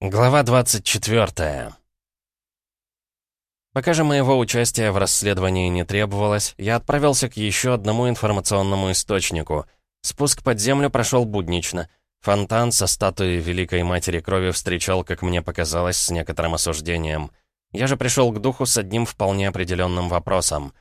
Глава 24 Пока же моего участия в расследовании не требовалось, я отправился к еще одному информационному источнику. Спуск под землю прошел буднично. Фонтан со статуей Великой Матери Крови встречал, как мне показалось, с некоторым осуждением. Я же пришел к духу с одним вполне определенным вопросом.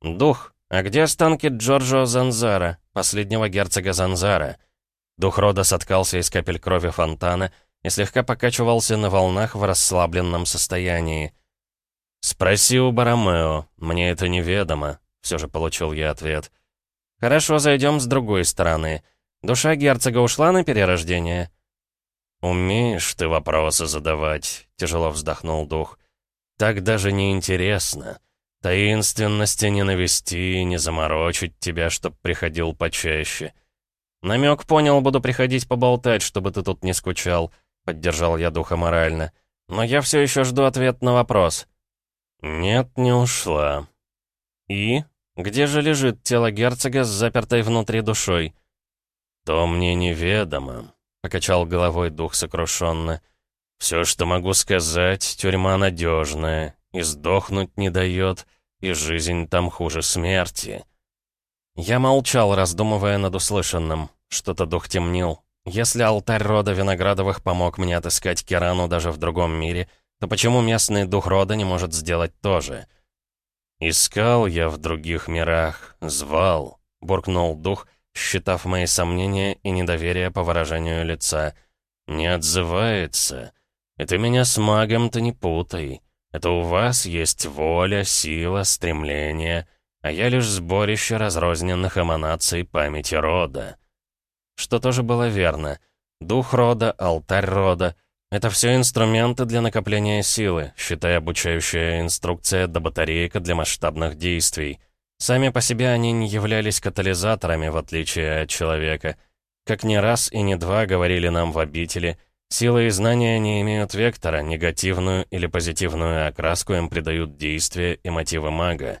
«Дух, а где останки Джорджо Занзара, последнего герцога Занзара?» Дух рода соткался из капель крови фонтана — и слегка покачивался на волнах в расслабленном состоянии. «Спроси у Барамео, мне это неведомо», — все же получил я ответ. «Хорошо, зайдем с другой стороны. Душа герцога ушла на перерождение?» «Умеешь ты вопросы задавать», — тяжело вздохнул дух. «Так даже не интересно. Таинственности не навести, не заморочить тебя, чтоб приходил почаще. Намек понял, буду приходить поболтать, чтобы ты тут не скучал». Поддержал я духа морально. Но я все еще жду ответ на вопрос. Нет, не ушла. И? Где же лежит тело герцога с запертой внутри душой? То мне неведомо, покачал головой дух сокрушенно. Все, что могу сказать, тюрьма надежная, и сдохнуть не дает, и жизнь там хуже смерти. Я молчал, раздумывая над услышанным. Что-то дух темнил, если алтарь рода Виноградовых помог мне отыскать Кирану даже в другом мире, то почему местный дух рода не может сделать то же? «Искал я в других мирах, звал», — буркнул дух, считав мои сомнения и недоверие по выражению лица. «Не отзывается. Это меня с магом-то не путай. Это у вас есть воля, сила, стремление, а я лишь сборище разрозненных эманаций памяти рода» что тоже было верно. Дух рода, алтарь рода — это все инструменты для накопления силы, считая обучающая инструкция до батарейка для масштабных действий. Сами по себе они не являлись катализаторами, в отличие от человека. Как не раз и не два говорили нам в обители, силы и знания не имеют вектора, негативную или позитивную окраску им придают действия и мотивы мага.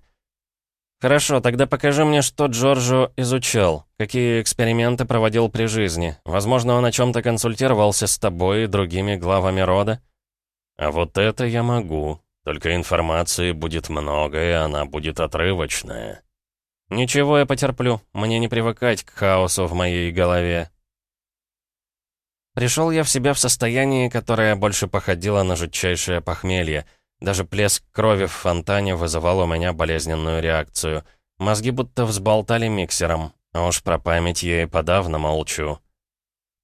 «Хорошо, тогда покажи мне, что Джорджо изучал, какие эксперименты проводил при жизни. Возможно, он о чем-то консультировался с тобой и другими главами рода?» «А вот это я могу. Только информации будет много, и она будет отрывочная». «Ничего, я потерплю. Мне не привыкать к хаосу в моей голове». Пришел я в себя в состоянии, которое больше походило на жутчайшее похмелье — даже плеск крови в фонтане вызывал у меня болезненную реакцию. Мозги будто взболтали миксером, а уж про память и подавно молчу.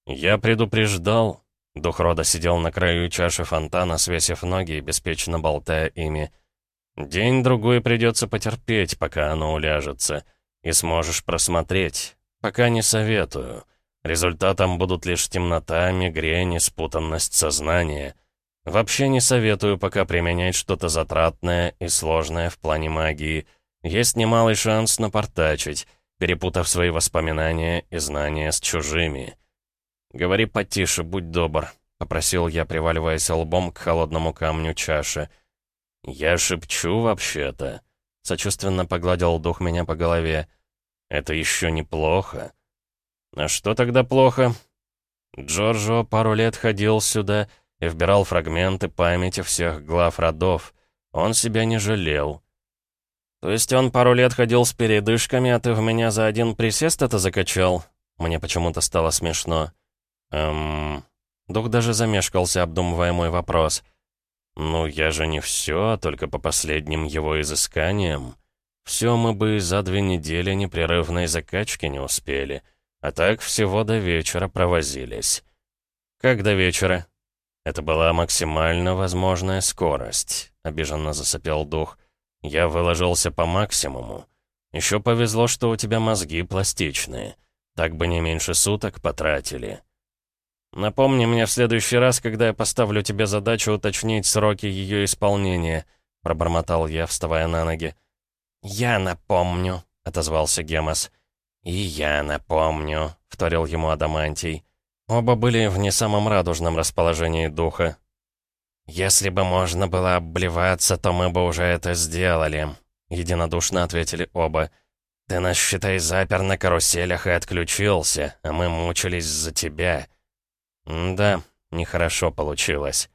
«Я предупреждал». Дух рода сидел на краю чаши фонтана, свесив ноги и беспечно болтая ими. «День-другой придется потерпеть, пока оно уляжется. И сможешь просмотреть. Пока не советую. Результатом будут лишь темнота, мигрень и спутанность сознания». Вообще не советую пока применять что-то затратное и сложное в плане магии. Есть немалый шанс напортачить, перепутав свои воспоминания и знания с чужими. «Говори потише, будь добр», — попросил я, приваливаясь лбом к холодному камню чаши. «Я шепчу вообще-то», — сочувственно погладил дух меня по голове. «Это еще неплохо». «А что тогда плохо?» Джорджо пару лет ходил сюда и вбирал фрагменты памяти всех глав родов. Он себя не жалел. «То есть он пару лет ходил с передышками, а ты в меня за один присест это закачал?» Мне почему-то стало смешно. «Эм...» Дух даже замешкался, обдумывая мой вопрос. «Ну, я же не все, а только по последним его изысканиям. Все мы бы за две недели непрерывной закачки не успели, а так всего до вечера провозились». «Как до вечера?» «Это была максимально возможная скорость», — обиженно засопел дух. «Я выложился по максимуму. Еще повезло, что у тебя мозги пластичные. Так бы не меньше суток потратили». «Напомни мне в следующий раз, когда я поставлю тебе задачу уточнить сроки ее исполнения», — пробормотал я, вставая на ноги. «Я напомню», — отозвался Гемос. «И я напомню», — вторил ему Адамантий. Оба были в не самом радужном расположении духа. «Если бы можно было обблеваться, то мы бы уже это сделали», — единодушно ответили оба. «Ты нас, считай, запер на каруселях и отключился, а мы мучились за тебя». «Да, Нехорошо получилось.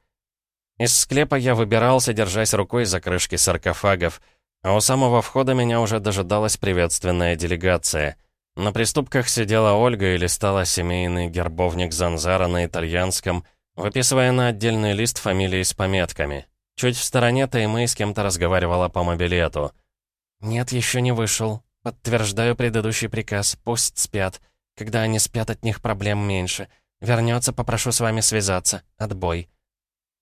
Из склепа я выбирался, держась рукой за крышки саркофагов, а у самого входа меня уже дожидалась приветственная делегация. На приступках сидела Ольга и листала семейный гербовник Занзара на итальянском, выписывая на отдельный лист фамилии с пометками. Чуть в стороне Таймэй с кем-то разговаривала по мобилету. «Нет, еще не вышел. Подтверждаю предыдущий приказ. Пусть спят. Когда они спят, от них проблем меньше. Вернется, попрошу с вами связаться. Отбой».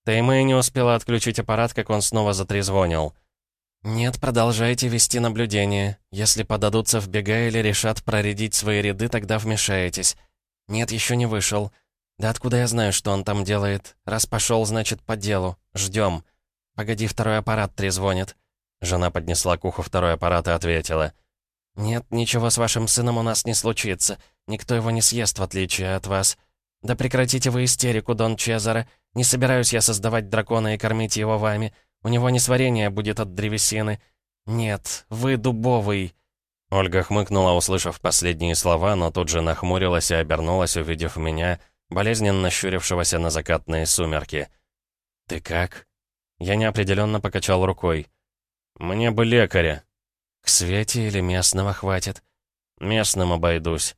Таймэй не успела отключить аппарат, как он снова затрезвонил. «Нет, продолжайте вести наблюдение. Если подадутся в бега или решат проредить свои ряды, тогда вмешаетесь. Нет, еще не вышел. Да откуда я знаю, что он там делает? Раз пошел, значит, по делу. Ждем. Погоди, второй аппарат трезвонит». Жена поднесла к уху второй аппарат и ответила. «Нет, ничего с вашим сыном у нас не случится. Никто его не съест, в отличие от вас. Да прекратите вы истерику, Дон Чезаре. Не собираюсь я создавать дракона и кормить его вами. У него несварение будет от древесины. Нет, вы дубовый». Ольга хмыкнула, услышав последние слова, но тут же нахмурилась и обернулась, увидев меня, болезненно щурившегося на закатные сумерки. «Ты как?» Я неопределенно покачал рукой. «Мне бы лекаря». «К Свете или местного хватит?» «Местным обойдусь».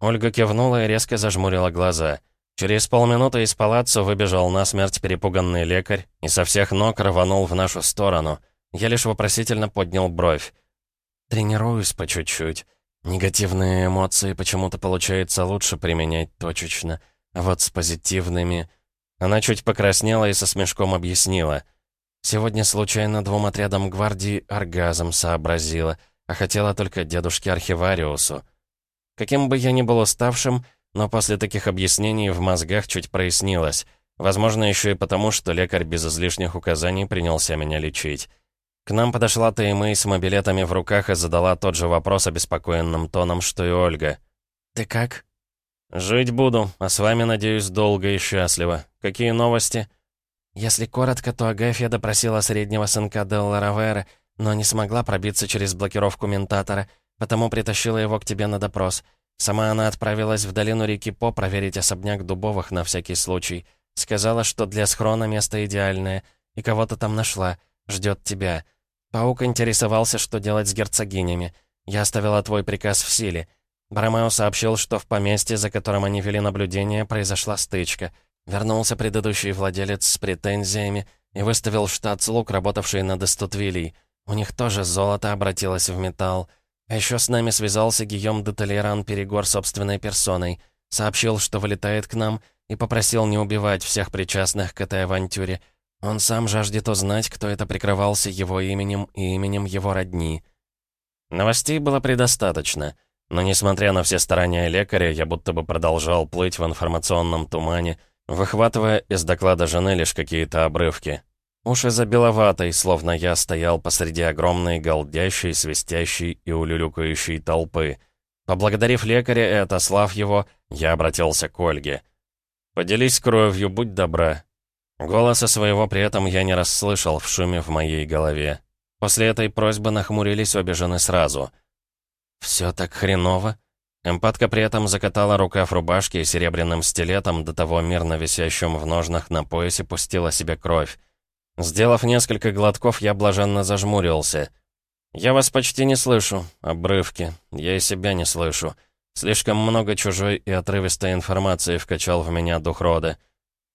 Ольга кивнула и резко зажмурила глаза. Через полминуты из палаццо выбежал насмерть перепуганный лекарь и со всех ног рванул в нашу сторону. Я лишь вопросительно поднял бровь. «Тренируюсь по чуть-чуть. Негативные эмоции почему-то получается лучше применять точечно, а вот с позитивными...» Она чуть покраснела и со смешком объяснила — Сегодня случайно двум отрядам гвардии оргазм сообразила, а хотела только дедушке Архивариусу. Каким бы я ни был уставшим, но после таких объяснений в мозгах чуть прояснилось. Возможно, еще и потому, что лекарь без излишних указаний принялся меня лечить. К нам подошла Таймэй с мобилетами в руках и задала тот же вопрос обеспокоенным тоном, что и Ольга. «Ты как?» «Жить буду, а с вами, надеюсь, долго и счастливо. Какие новости?» Если коротко, то Агафья допросила среднего сынка Делла Равера, но не смогла пробиться через блокировку ментатора, потому притащила его к тебе на допрос. Сама она отправилась в долину реки По проверить особняк Дубовых на всякий случай. Сказала, что для схрона место идеальное, и кого-то там нашла, ждет тебя. Паук интересовался, что делать с герцогинями. Я оставила твой приказ в силе. Барамео сообщил, что в поместье, за которым они вели наблюдение, произошла стычка — Вернулся предыдущий владелец с претензиями и выставил штат слуг, работавший над Эстутвилей. У них тоже золото обратилось в металл. А еще с нами связался Гийом де Толеран Перегор собственной персоной. Сообщил, что вылетает к нам, и попросил не убивать всех причастных к этой авантюре. Он сам жаждет узнать, кто это прикрывался его именем и именем его родни. Новостей было предостаточно. Но несмотря на все старания лекаря, я будто бы продолжал плыть в информационном тумане, выхватывая из доклада жены лишь какие-то обрывки. Уши за беловатой, словно я стоял посреди огромной, голдящей, свистящей и улюлюкающей толпы. Поблагодарив лекаря и отослав его, я обратился к Ольге. «Поделись кровью, будь добра». Голоса своего при этом я не расслышал в шуме в моей голове. После этой просьбы нахмурились обе жены сразу. «Все так хреново?» Эмпатка при этом закатала рукав рубашки и серебряным стилетом, до того мирно висящим в ножнах на поясе, пустила себе кровь. Сделав несколько глотков, я блаженно зажмурился. «Я вас почти не слышу. Обрывки. Я и себя не слышу. Слишком много чужой и отрывистой информации вкачал в меня дух рода».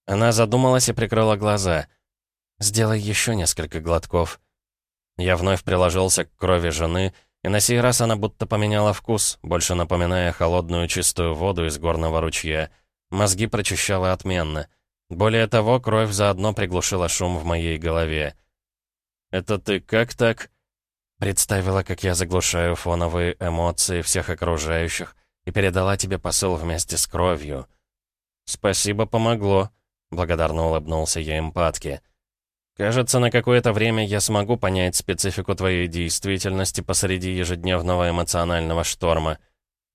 Она задумалась и прикрыла глаза. «Сделай еще несколько глотков». Я вновь приложился к крови жены, и на сей раз она будто поменяла вкус, больше напоминая холодную чистую воду из горного ручья. Мозги прочищала отменно. Более того, кровь заодно приглушила шум в моей голове. «Это ты как так?» Представила, как я заглушаю фоновые эмоции всех окружающих и передала тебе посыл вместе с кровью. «Спасибо, помогло», — благодарно улыбнулся я эмпатке. Кажется, на какое-то время я смогу понять специфику твоей действительности посреди ежедневного эмоционального шторма.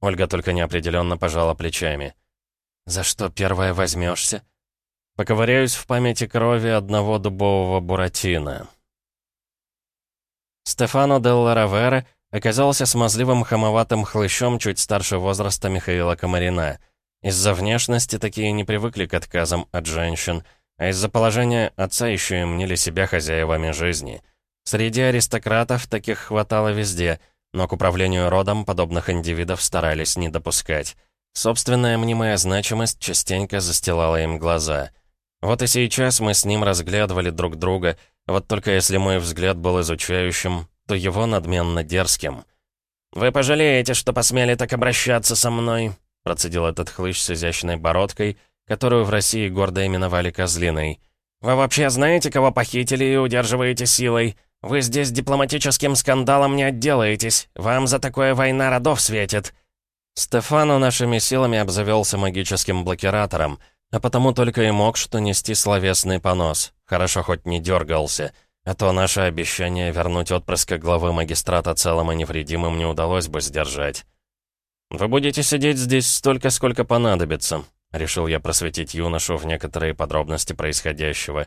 Ольга только неопределенно пожала плечами. «За что первое возьмешься?» Поковыряюсь в памяти крови одного дубового буратино. Стефано Делла Равера оказался смазливым хамоватым хлыщом чуть старше возраста Михаила Комарина. Из-за внешности такие не привыкли к отказам от женщин, а из-за положения отца еще и мнили себя хозяевами жизни. Среди аристократов таких хватало везде, но к управлению родом подобных индивидов старались не допускать. Собственная мнимая значимость частенько застилала им глаза. Вот и сейчас мы с ним разглядывали друг друга, вот только если мой взгляд был изучающим, то его надменно дерзким. «Вы пожалеете, что посмели так обращаться со мной», процедил этот хлыщ с изящной бородкой, которую в России гордо именовали Козлиной. «Вы вообще знаете, кого похитили и удерживаете силой? Вы здесь дипломатическим скандалом не отделаетесь. Вам за такое война родов светит». Стефану нашими силами обзавелся магическим блокиратором, а потому только и мог что нести словесный понос. Хорошо хоть не дергался, а то наше обещание вернуть отпрыска главы магистрата целым и невредимым не удалось бы сдержать. «Вы будете сидеть здесь столько, сколько понадобится», — решил я просветить юношу в некоторые подробности происходящего.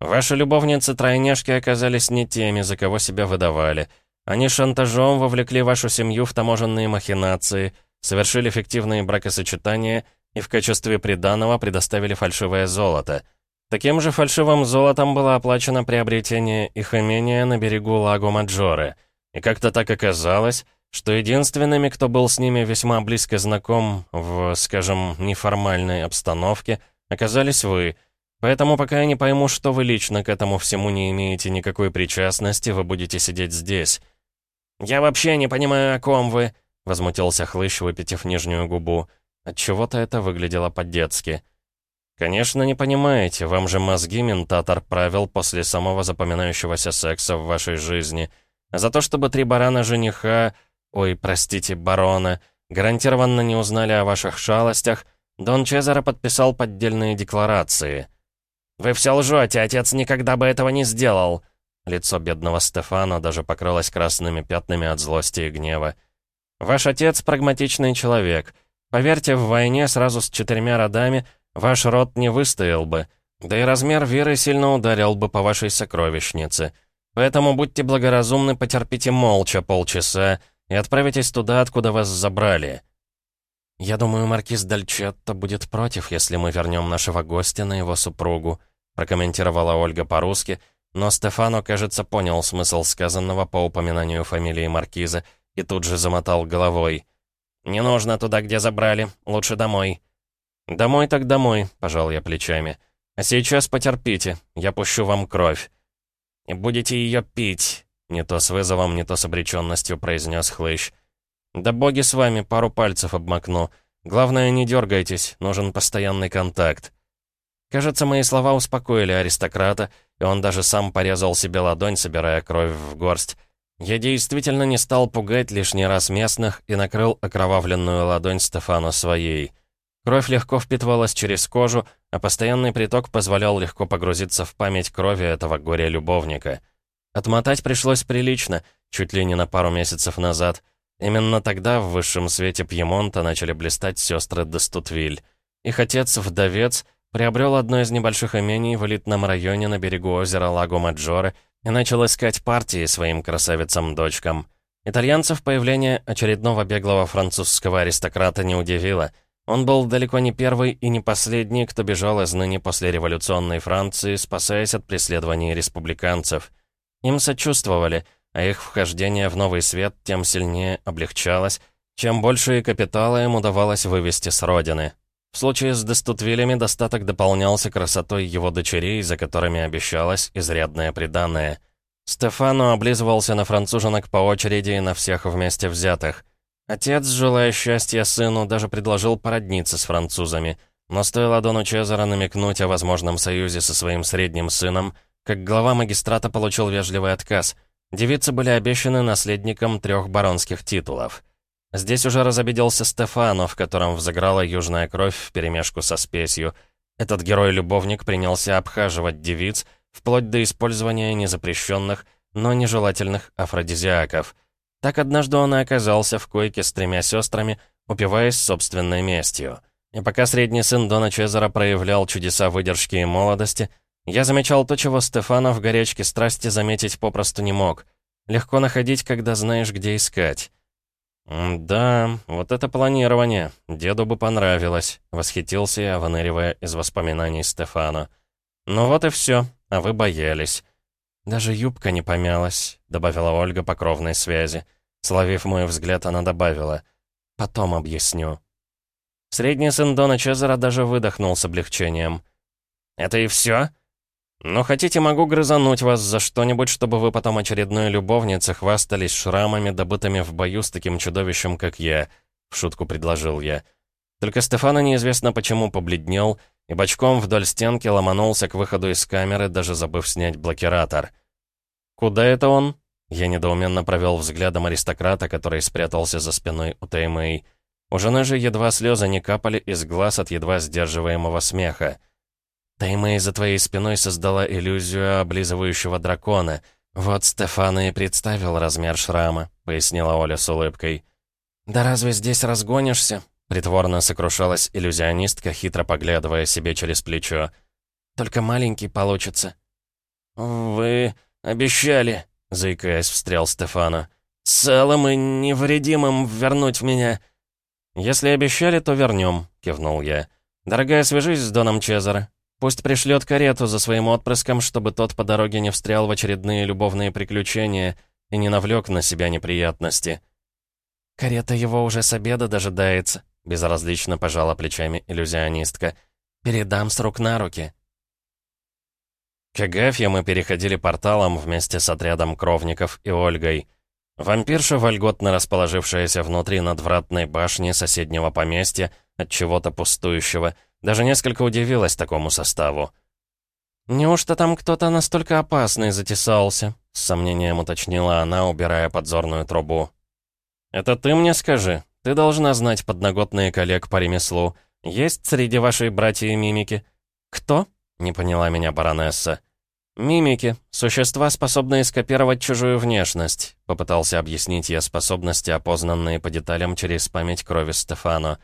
«Ваши любовницы-тройняшки оказались не теми, за кого себя выдавали. Они шантажом вовлекли вашу семью в таможенные махинации — совершили фиктивные бракосочетания и в качестве приданого предоставили фальшивое золото. Таким же фальшивым золотом было оплачено приобретение их имения на берегу Лагу Маджоре. И как-то так оказалось, что единственными, кто был с ними весьма близко знаком в, скажем, неформальной обстановке, оказались вы. Поэтому пока я не пойму, что вы лично к этому всему не имеете никакой причастности, вы будете сидеть здесь. «Я вообще не понимаю, о ком вы», Возмутился хлыщ, выпитив нижнюю губу. Отчего-то это выглядело по-детски. «Конечно, не понимаете, вам же мозги ментатор правил после самого запоминающегося секса в вашей жизни. А за то, чтобы три барана жениха, ой, простите, барона, гарантированно не узнали о ваших шалостях, Дон Чезаро подписал поддельные декларации». «Вы все лжете, отец никогда бы этого не сделал!» Лицо бедного Стефана даже покрылось красными пятнами от злости и гнева. Ваш отец прагматичный человек. Поверьте, в войне сразу с четырьмя родами ваш род не выстоял бы. Да и размер веры сильно ударил бы по вашей сокровищнице. Поэтому будьте благоразумны, потерпите молча полчаса и отправитесь туда, откуда вас забрали. Я думаю, маркиз Дальчетто будет против, если мы вернем нашего гостя на его супругу, прокомментировала Ольга по-русски, но Стефано, кажется, понял смысл сказанного по упоминанию фамилии маркиза и тут же замотал головой. «Не нужно туда, где забрали. Лучше домой». «Домой так домой», — пожал я плечами. «А сейчас потерпите, я пущу вам кровь». «И будете ее пить», — не то с вызовом, не то с обреченностью произнес хлыщ. «Да боги с вами, пару пальцев обмакну. Главное, не дергайтесь, нужен постоянный контакт». Кажется, мои слова успокоили аристократа, и он даже сам порезал себе ладонь, собирая кровь в горсть. Я действительно не стал пугать лишний раз местных и накрыл окровавленную ладонь Стефана своей. Кровь легко впитывалась через кожу, а постоянный приток позволял легко погрузиться в память крови этого горя-любовника. Отмотать пришлось прилично, чуть ли не на пару месяцев назад. Именно тогда в высшем свете Пьемонта начали блистать сестры Дестутвиль. Их отец-вдовец приобрел одно из небольших имений в элитном районе на берегу озера Лаго-Маджоре и начал искать партии своим красавицам-дочкам. Итальянцев появление очередного беглого французского аристократа не удивило. Он был далеко не первый и не последний, кто бежал из ныне послереволюционной Франции, спасаясь от преследований республиканцев. Им сочувствовали, а их вхождение в новый свет тем сильнее облегчалось, чем большие капиталы им удавалось вывести с родины. В случае с Дестутвилями достаток дополнялся красотой его дочерей, за которыми обещалось изрядное приданное. Стефано облизывался на француженок по очереди и на всех вместе взятых. Отец, желая счастья сыну, даже предложил породниться с французами. Но стоило Дону Чезаро намекнуть о возможном союзе со своим средним сыном, как глава магистрата получил вежливый отказ. Девицы были обещаны наследником трех баронских титулов. Здесь уже разобиделся Стефано, в котором взыграла южная кровь вперемешку со спесью. Этот герой-любовник принялся обхаживать девиц, вплоть до использования незапрещенных, но нежелательных афродизиаков. Так однажды он и оказался в койке с тремя сестрами, упиваясь собственной местью. И пока средний сын Дона Чезаро проявлял чудеса выдержки и молодости, я замечал то, чего Стефано в горячке страсти заметить попросту не мог. Легко находить, когда знаешь, где искать. «Да, вот это планирование. Деду бы понравилось», — восхитился я, выныривая из воспоминаний Стефана. «Ну вот и все, а вы боялись». «Даже юбка не помялась», — добавила Ольга по кровной связи. Словив мой взгляд, она добавила. «Потом объясню». Средний сын Дона Чезара даже выдохнул с облегчением. «Это и все? «Ну, хотите, могу грызануть вас за что-нибудь, чтобы вы потом очередной любовнице хвастались шрамами, добытыми в бою с таким чудовищем, как я», — в шутку предложил я. Только Стефана неизвестно почему побледнел и бочком вдоль стенки ломанулся к выходу из камеры, даже забыв снять блокиратор. «Куда это он?» Я недоуменно провел взглядом аристократа, который спрятался за спиной у Теймэй. У жены же едва слезы не капали из глаз от едва сдерживаемого смеха. Таймэй за твоей спиной создала иллюзию облизывающего дракона. Вот Стефана и представил размер шрама», — пояснила Оля с улыбкой. «Да разве здесь разгонишься?» — притворно сокрушалась иллюзионистка, хитро поглядывая себе через плечо. «Только маленький получится». «Вы обещали», — заикаясь, встрял Стефана. «Целым и невредимым вернуть меня». «Если обещали, то вернем», — кивнул я. «Дорогая, свяжись с Доном Чезаро. Пусть пришлет карету за своим отпрыском, чтобы тот по дороге не встрял в очередные любовные приключения и не навлек на себя неприятности. «Карета его уже с обеда дожидается», — безразлично пожала плечами иллюзионистка. «Передам с рук на руки». К Агафье мы переходили порталом вместе с отрядом кровников и Ольгой. Вампирша, вольготно расположившаяся внутри надвратной башни соседнего поместья, от чего-то пустующего, — даже несколько удивилась такому составу. «Неужто там кто-то настолько опасный затесался?» — с сомнением уточнила она, убирая подзорную трубу. «Это ты мне скажи. Ты должна знать подноготные коллег по ремеслу. Есть среди вашей братья мимики?» «Кто?» — не поняла меня баронесса. «Мимики. Существа, способные скопировать чужую внешность», — попытался объяснить я способности, опознанные по деталям через память крови Стефано.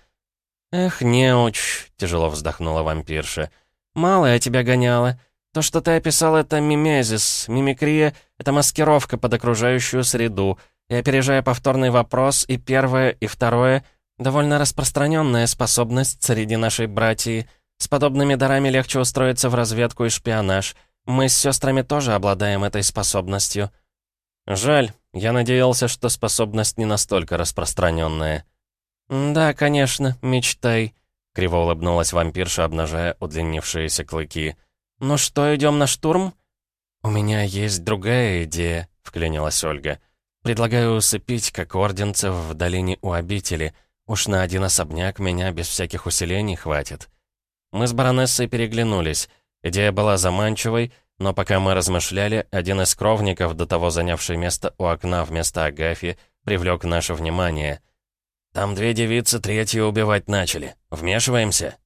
«Эх, неуч», — тяжело вздохнула вампирша. «Мало я тебя гоняла. То, что ты описал, это мимезис. Мимикрия — это маскировка под окружающую среду. И опережая повторный вопрос, и первое, и второе — довольно распространенная способность среди нашей братьи. С подобными дарами легче устроиться в разведку и шпионаж. Мы с сестрами тоже обладаем этой способностью». «Жаль. Я надеялся, что способность не настолько распространенная». «Да, конечно, мечтай», — криво улыбнулась вампирша, обнажая удлинившиеся клыки. «Ну что, идем на штурм?» «У меня есть другая идея», — вклинилась Ольга. «Предлагаю усыпить, как орденцев в долине у обители. Уж на один особняк меня без всяких усилений хватит». Мы с баронессой переглянулись. Идея была заманчивой, но пока мы размышляли, один из кровников, до того занявший место у окна вместо Агафьи, привлек наше внимание — «Там две девицы третью убивать начали. Вмешиваемся?»